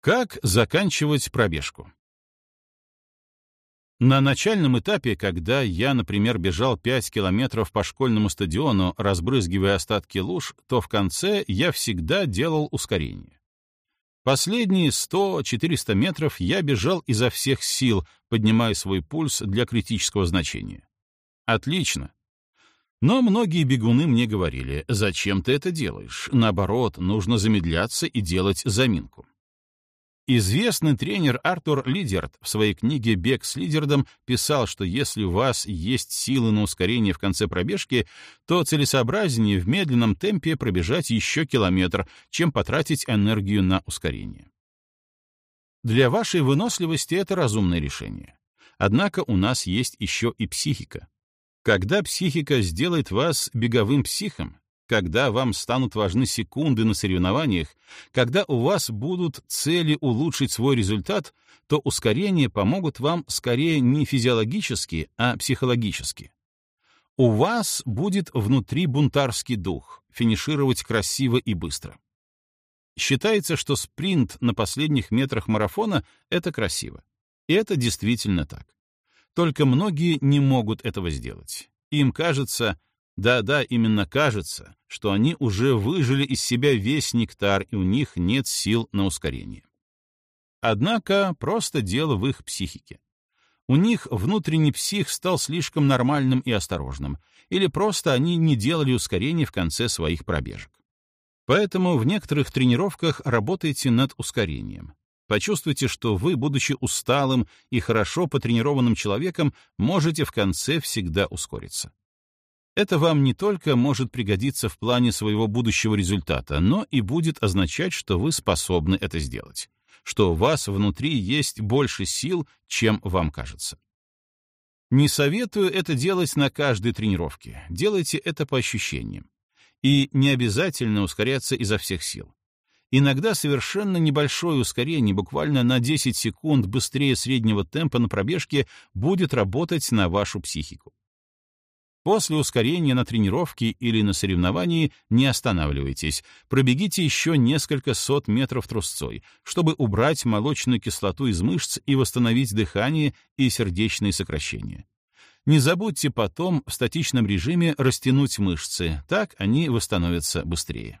Как заканчивать пробежку? На начальном этапе, когда я, например, бежал 5 километров по школьному стадиону, разбрызгивая остатки луж, то в конце я всегда делал ускорение. Последние 100-400 метров я бежал изо всех сил, поднимая свой пульс для критического значения. Отлично. Но многие бегуны мне говорили, зачем ты это делаешь? Наоборот, нужно замедляться и делать заминку. Известный тренер Артур Лидерт в своей книге «Бег с лидердом» писал, что если у вас есть силы на ускорение в конце пробежки, то целесообразнее в медленном темпе пробежать еще километр, чем потратить энергию на ускорение. Для вашей выносливости это разумное решение. Однако у нас есть еще и психика. Когда психика сделает вас беговым психом, когда вам станут важны секунды на соревнованиях, когда у вас будут цели улучшить свой результат, то ускорения помогут вам скорее не физиологически, а психологически. У вас будет внутри бунтарский дух, финишировать красиво и быстро. Считается, что спринт на последних метрах марафона — это красиво. И это действительно так. Только многие не могут этого сделать. Им кажется, да-да, именно кажется, что они уже выжили из себя весь нектар, и у них нет сил на ускорение. Однако просто дело в их психике. У них внутренний псих стал слишком нормальным и осторожным, или просто они не делали ускорения в конце своих пробежек. Поэтому в некоторых тренировках работайте над ускорением. Почувствуйте, что вы, будучи усталым и хорошо потренированным человеком, можете в конце всегда ускориться. Это вам не только может пригодиться в плане своего будущего результата, но и будет означать, что вы способны это сделать, что у вас внутри есть больше сил, чем вам кажется. Не советую это делать на каждой тренировке, делайте это по ощущениям. И не обязательно ускоряться изо всех сил. Иногда совершенно небольшое ускорение, буквально на 10 секунд быстрее среднего темпа на пробежке, будет работать на вашу психику. После ускорения на тренировке или на соревновании не останавливайтесь, пробегите еще несколько сот метров трусцой, чтобы убрать молочную кислоту из мышц и восстановить дыхание и сердечные сокращения. Не забудьте потом в статичном режиме растянуть мышцы, так они восстановятся быстрее.